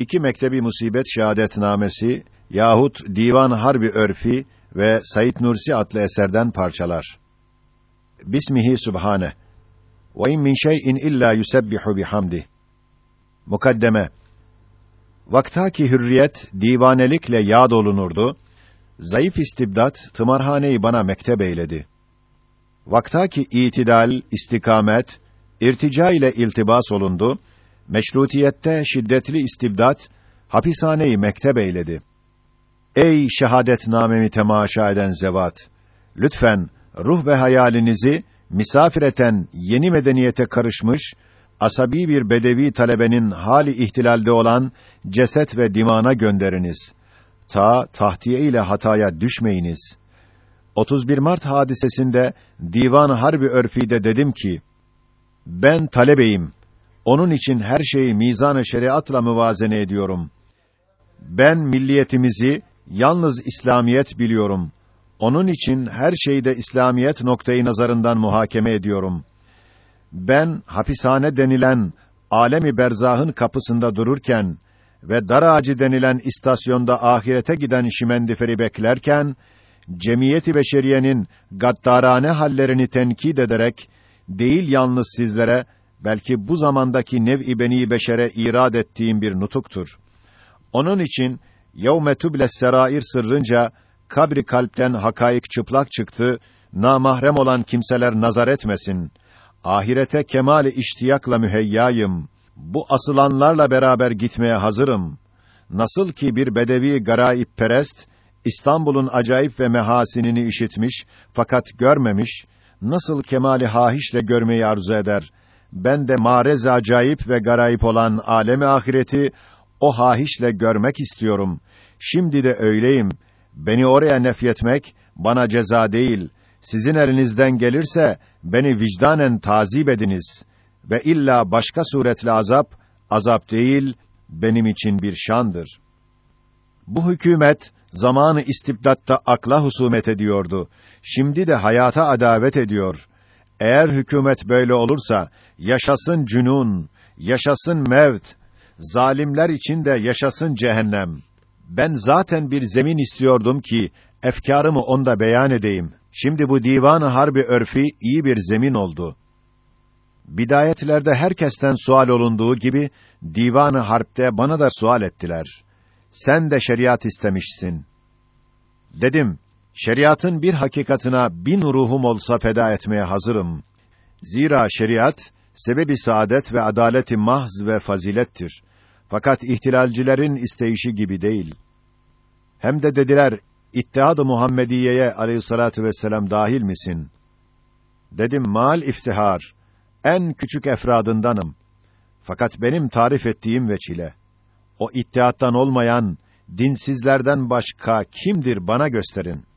iki mektebi musibet şehadetnamesi yahut Divan Harbi Örfi ve Said Nursi adlı eserden parçalar. Bismihi Subhane. Ve in min şey'in illa yusebbihu bihamdi. Mukaddeme. Vaktaki hürriyet divanelikle yağ dolunurdu. Zayıf istibdat tımarhaneyi bana mektep eyledi. Vaktaki itidal, istikamet, irtica ile iltibas olundu. Meşrutiyette şiddetli istibdat hapishaneyi mektep eyledi. Ey şehadetnamemi temaşa eden zevat! Lütfen ruh ve hayalinizi misafireten yeni medeniyete karışmış, asabi bir bedevi talebenin hali ihtilalde olan ceset ve dimana gönderiniz. Ta tahtiye ile hataya düşmeyiniz. 31 Mart hadisesinde Divan Harbi Örfi'de dedim ki, ben talebeyim. Onun için her şeyi mizan-ı şeriatla müvazene ediyorum. Ben milliyetimizi yalnız İslamiyet biliyorum. Onun için her şeyde İslamiyet noktayı nazarından muhakeme ediyorum. Ben hapishane denilen alemi berzahın kapısında dururken ve dar ağacı denilen istasyonda ahirete giden şimendiferi beklerken cemiyeti beşeriyenin gaddarane hallerini tenkit ederek değil yalnız sizlere belki bu zamandaki nev-i beni beşere irad ettiğim bir nutuktur. Onun için yevme tübles serair sırrınca kabri kalpten hakaik çıplak çıktı, namahrem olan kimseler nazar etmesin. Ahirete kemali iştiyakla müheyyayım. Bu asılanlarla beraber gitmeye hazırım. Nasıl ki bir bedevi garaip perest İstanbul'un acayip ve mehasinini işitmiş fakat görmemiş, nasıl kemali hahişle görmeyi arzu eder? Ben de marez acayip ve garayip olan alemi ahireti o hahişle görmek istiyorum. Şimdi de öyleyim. Beni oraya nefyetmek bana ceza değil. Sizin elinizden gelirse beni vicdanen tazip ediniz ve illa başka suretle azap azap değil benim için bir şandır. Bu hükümet zamanı istibdatta akla husumet ediyordu. Şimdi de hayata adavet ediyor. Eğer hükümet böyle olursa yaşasın cünun, yaşasın mevt, zalimler için de yaşasın cehennem. Ben zaten bir zemin istiyordum ki efkarımı onda beyan edeyim. Şimdi bu divan harbi örfi iyi bir zemin oldu. Bidayetlerde herkesten sual olunduğu gibi divan harpte bana da sual ettiler. Sen de şeriat istemişsin. Dedim, şeriatın bir hakikatına bin ruhum olsa feda etmeye hazırım. Zira şeriat sebebi saadet ve adaleti mahz ve fazilettir. Fakat ihtilalcilerin isteyişi gibi değil. Hem de dediler, İttihad-ı Muhammediye'ye aleyhissalatu vesselam dahil misin? Dedim, mal iftihar, en küçük efradındanım. Fakat benim tarif ettiğim veçile, o ittihattan olmayan, dinsizlerden başka kimdir bana gösterin.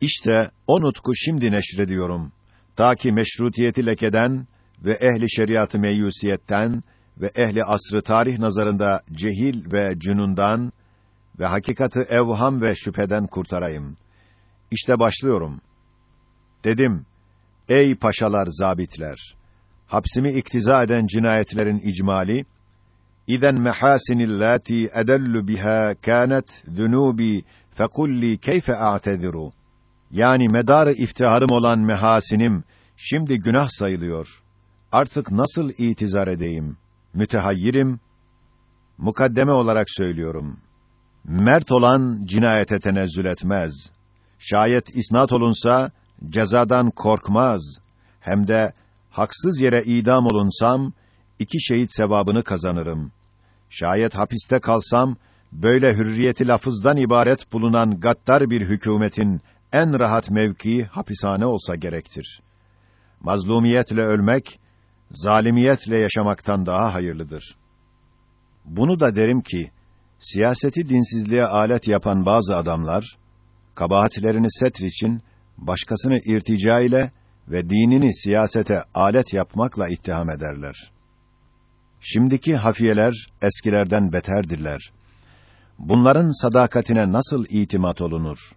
İşte o nutku şimdi neşrediyorum. Ta ki meşrutiyeti lekeden ve ehli şeriatı meyyusiyetten ve ehli asrı tarih nazarında cehil ve cünundan ve hakikatı evham ve şüpheden kurtarayım. İşte başlıyorum. Dedim, ey paşalar, zabitler! Hapsimi iktiza eden cinayetlerin icmali, İzen mehasinillati edellu biha kanet zunubi fekulli keyfe a'tediru. Yani medarı iftiharım olan mehasinim şimdi günah sayılıyor. Artık nasıl itizar edeyim? Mütehayyirim. Mukaddeme olarak söylüyorum. Mert olan cinayete tenezzül etmez. Şayet isnat olunsa cezadan korkmaz. Hem de haksız yere idam olunsam iki şehit sevabını kazanırım. Şayet hapiste kalsam böyle hürriyeti lafızdan ibaret bulunan gaddar bir hükümetin en rahat mevkii hapishane olsa gerektir. Mazlumiyetle ölmek zalimiyetle yaşamaktan daha hayırlıdır. Bunu da derim ki siyaseti dinsizliğe alet yapan bazı adamlar kabahatlerini setr için başkasını irtica ile ve dinini siyasete alet yapmakla ittiham ederler. Şimdiki hafiyeler eskilerden beterdirler. Bunların sadakatine nasıl itimat olunur?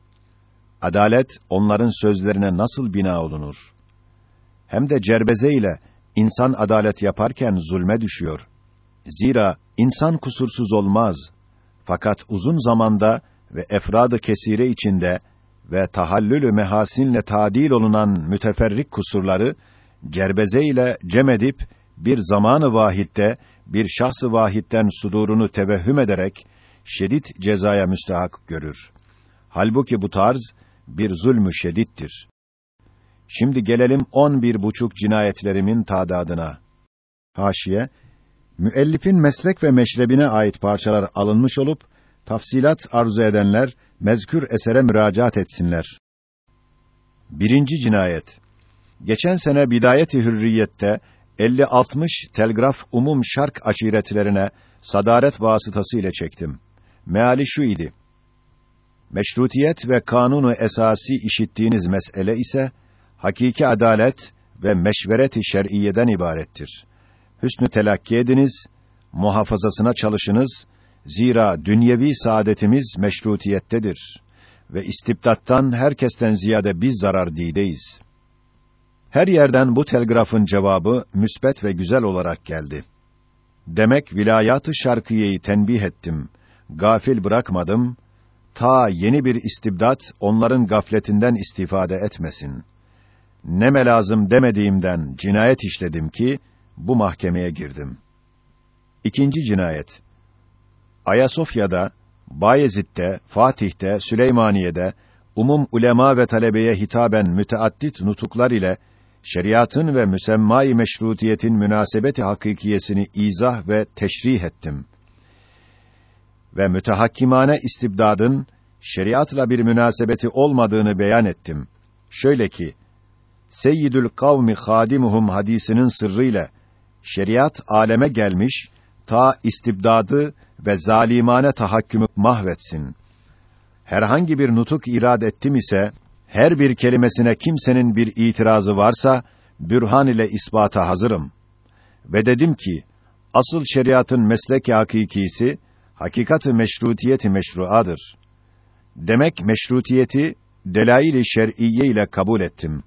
Adalet onların sözlerine nasıl bina olunur? Hem de cerbeze ile insan adalet yaparken zulme düşüyor. Zira insan kusursuz olmaz. Fakat uzun zamanda ve efradı kesire içinde ve tahallülü mehasinle tadil olunan müteferrik kusurları cerbeze ile cem edip bir zamanı vahitte bir şahsı vahitten sudurunu tevehhüm ederek şedid cezaya müstahak görür. Halbuki bu tarz bir zulmü şedittir. Şimdi gelelim on bir buçuk cinayetlerimin tadadına. Haşiye, müellifin meslek ve meşrebine ait parçalar alınmış olup, tafsilat arzu edenler, mezkür esere müracaat etsinler. Birinci cinayet. Geçen sene Bidayet-i Hürriyet'te 50-60 telgraf umum şark aşiretlerine sadaret vasıtası ile çektim. Meali şu idi. Meşrutiyet ve kanunu esasi işittiğiniz mesele ise hakiki adalet ve meşvereti şer'iyeden ibarettir. Hüsnü telakki ediniz, muhafazasına çalışınız. Zira dünyevi saadetimiz meşrutiyettedir ve istibdattan herkesten ziyade biz zarar dideyiz. Her yerden bu telgrafın cevabı müsbet ve güzel olarak geldi. Demek vilayat-ı şarkiyeyi tenbih ettim. Gafil bırakmadım. Ta yeni bir istibdat onların gafletinden istifade etmesin. Ne lazım demediğimden cinayet işledim ki bu mahkemeye girdim. İkinci cinayet. Ayasofya'da, Bayezid'de, Fatih'te, Süleymaniye'de umum ulema ve talebeye hitaben müteaddit nutuklar ile şeriatın ve müsemma-i meşrutiyetin münasebeti hakikiyesini izah ve teşrih ettim. Ve mütehakkimane istibdadın şeriatla bir münasebeti olmadığını beyan ettim. Şöyle ki, Seyyidül kavmi hadimuhum hadisinin sırrıyla şeriat aleme gelmiş, ta istibdadı ve zalimane tahakkümü mahvetsin. Herhangi bir nutuk irad ettim ise, her bir kelimesine kimsenin bir itirazı varsa, bürhan ile ispata hazırım. Ve dedim ki, asıl şeriatın meslek hakikisi, hakikati meşrutiyeti meşruadır. Demek meşrutiyeti, delail-i şer'iyye ile kabul ettim.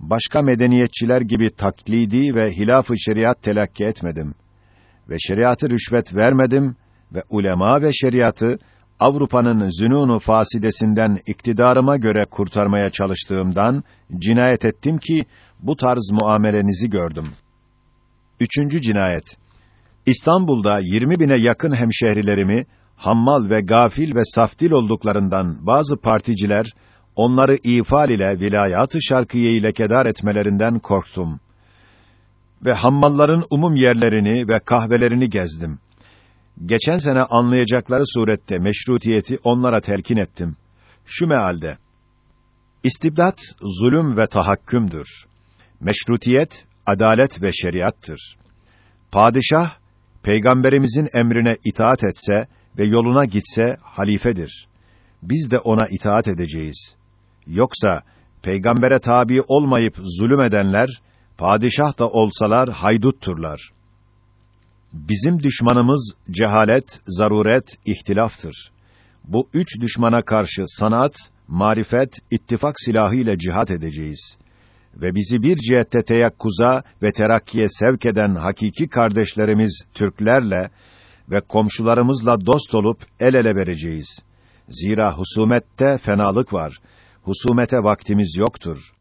Başka medeniyetçiler gibi taklidi ve hilaf-ı şeriat telakki etmedim. Ve şeriatı rüşvet vermedim ve ulema ve şeriatı Avrupa'nın zünunu fasidesinden iktidarıma göre kurtarmaya çalıştığımdan cinayet ettim ki bu tarz muamelenizi gördüm. Üçüncü cinayet. İstanbul'da 20 bine yakın hemşehrilerimi hammal ve gafil ve safdil olduklarından bazı particiler onları ifal ile vilayat-ı şarkiye lekedar etmelerinden korktum. Ve hammalların umum yerlerini ve kahvelerini gezdim geçen sene anlayacakları surette meşrutiyeti onlara telkin ettim. Şu mealde, İstibdat, zulüm ve tahakkümdür. Meşrutiyet, adalet ve şeriattır. Padişah, peygamberimizin emrine itaat etse ve yoluna gitse halifedir. Biz de ona itaat edeceğiz. Yoksa peygambere tabi olmayıp zulüm edenler, padişah da olsalar haydutturlar. Bizim düşmanımız cehalet, zaruret, ihtilaftır. Bu üç düşmana karşı sanat, marifet, ittifak silahı ile cihat edeceğiz. Ve bizi bir cihette teyakkuza ve terakkiye sevk eden hakiki kardeşlerimiz Türklerle ve komşularımızla dost olup el ele vereceğiz. Zira husumette fenalık var. Husumete vaktimiz yoktur.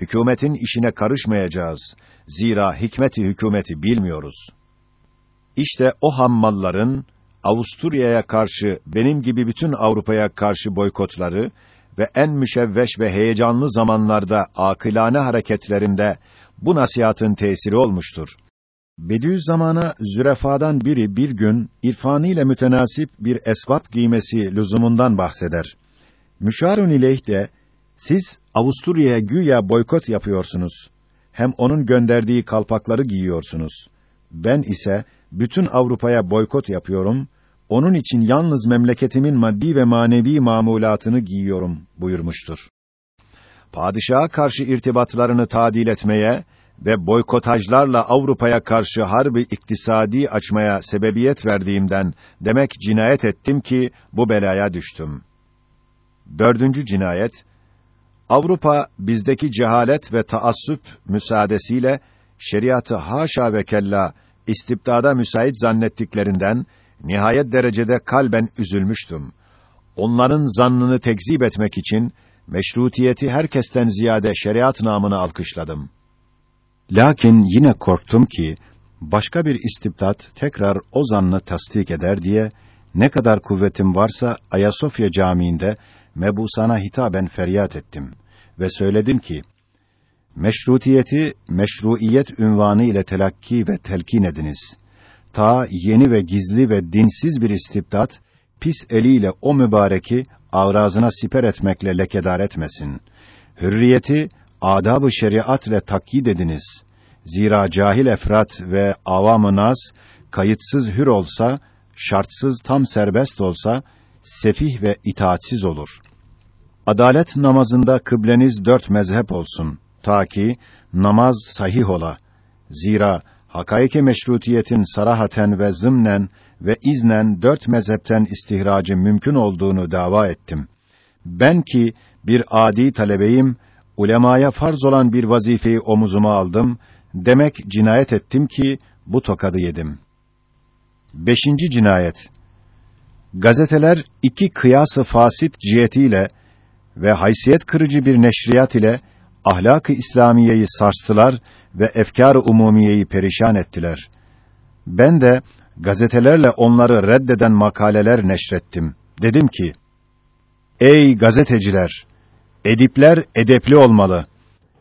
Hükümetin işine karışmayacağız. Zira hikmeti hükümeti bilmiyoruz. İşte o hammalların Avusturya'ya karşı benim gibi bütün Avrupa'ya karşı boykotları ve en müşevveş ve heyecanlı zamanlarda akılane hareketlerinde bu nasihatın tesiri olmuştur. Bediüzzaman'a zürefadan biri bir gün irfanıyla mütenasip bir esvap giymesi lüzumundan bahseder. Müşarun ileyh de siz Avusturya'ya güya boykot yapıyorsunuz. Hem onun gönderdiği kalpakları giyiyorsunuz. Ben ise bütün Avrupa'ya boykot yapıyorum. Onun için yalnız memleketimin maddi ve manevi mamulatını giyiyorum buyurmuştur. Padişaha karşı irtibatlarını tadil etmeye ve boykotajlarla Avrupa'ya karşı harbi iktisadi açmaya sebebiyet verdiğimden demek cinayet ettim ki bu belaya düştüm. Dördüncü cinayet, Avrupa bizdeki cehalet ve taassup müsaadesiyle şeriatı haşa ve kella istibdada müsait zannettiklerinden nihayet derecede kalben üzülmüştüm. Onların zannını tekzip etmek için meşrutiyeti herkesten ziyade şeriat namını alkışladım. Lakin yine korktum ki başka bir istibdat tekrar o zannı tasdik eder diye ne kadar kuvvetim varsa Ayasofya Camii'nde mebusana hitaben feryat ettim ve söyledim ki meşrutiyeti meşruiyet ünvanı ile telakki ve telkin ediniz. Ta yeni ve gizli ve dinsiz bir istibdat pis eliyle o mübareki avrazına siper etmekle lekedar etmesin. Hürriyeti adab-ı şeriat ile takyid ediniz. Zira cahil efrat ve avam-ı nas kayıtsız hür olsa, şartsız tam serbest olsa sefih ve itaatsiz olur. Adalet namazında kıbleniz dört mezhep olsun ta ki namaz sahih ola. Zira hakaiki meşrutiyetin sarahaten ve zımnen ve iznen dört mezhepten istihracı mümkün olduğunu dava ettim. Ben ki bir adi talebeyim, ulemaya farz olan bir vazifeyi omuzuma aldım, demek cinayet ettim ki bu tokadı yedim. Beşinci cinayet. Gazeteler iki kıyası fasit cihetiyle ve haysiyet kırıcı bir neşriyat ile ahlak-ı İslamiyeyi sarstılar ve efkâr-ı umumiyeyi perişan ettiler. Ben de gazetelerle onları reddeden makaleler neşrettim. Dedim ki: Ey gazeteciler, edipler edepli olmalı.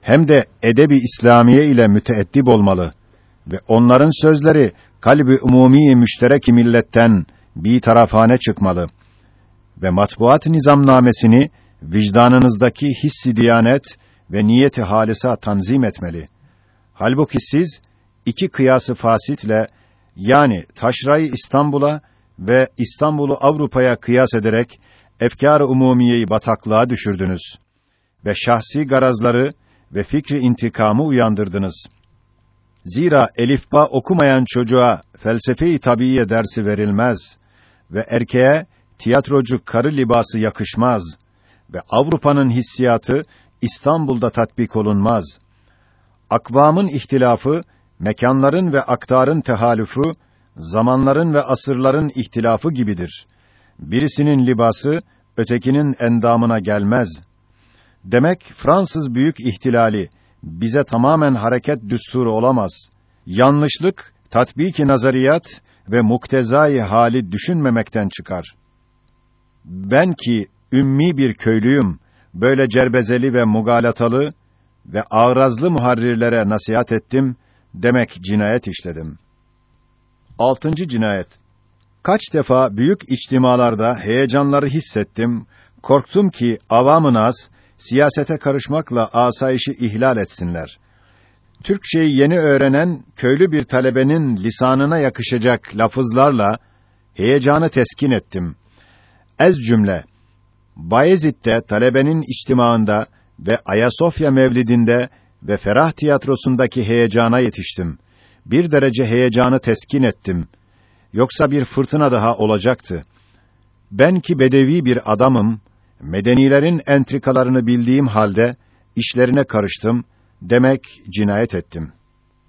Hem de edebi İslamiye ile müteeddip olmalı ve onların sözleri kalbi umumi müşterek milletten bir tarafane çıkmalı ve matbuat nizamnamesini vicdanınızdaki hissi diyanet ve niyeti halisa tanzim etmeli. Halbuki siz iki kıyası fasitle yani taşrayı İstanbul'a ve İstanbul'u Avrupa'ya kıyas ederek efkâr-ı umumiyeyi bataklığa düşürdünüz ve şahsi garazları ve fikri intikamı uyandırdınız. Zira elifba okumayan çocuğa felsefe-i tabiiye dersi verilmez ve erkeğe tiyatrocu karı libası yakışmaz ve Avrupa'nın hissiyatı İstanbul'da tatbik olunmaz. Akvamın ihtilafı, mekanların ve aktarın tehalüfü, zamanların ve asırların ihtilafı gibidir. Birisinin libası, ötekinin endamına gelmez. Demek Fransız büyük ihtilali, bize tamamen hareket düsturu olamaz. Yanlışlık, tatbiki nazariyat ve muktezai hali düşünmemekten çıkar. Ben ki ümmi bir köylüyüm, böyle cerbezeli ve mugalatalı ve ağrazlı muharrirlere nasihat ettim, demek cinayet işledim. Altıncı cinayet. Kaç defa büyük içtimalarda heyecanları hissettim, korktum ki avam-ı nas, siyasete karışmakla asayişi ihlal etsinler. Türkçeyi yeni öğrenen köylü bir talebenin lisanına yakışacak lafızlarla heyecanı teskin ettim. Ez cümle Bayezid'de talebenin içtimaında ve Ayasofya Mevlidinde ve Ferah tiyatrosundaki heyecana yetiştim. Bir derece heyecanı teskin ettim. Yoksa bir fırtına daha olacaktı. Ben ki bedevi bir adamım, medenilerin entrikalarını bildiğim halde işlerine karıştım, demek cinayet ettim.''